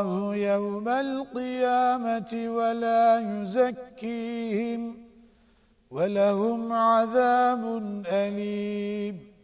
الله يوم القيامة ولا يزكيهم ولهم عذاب أليم.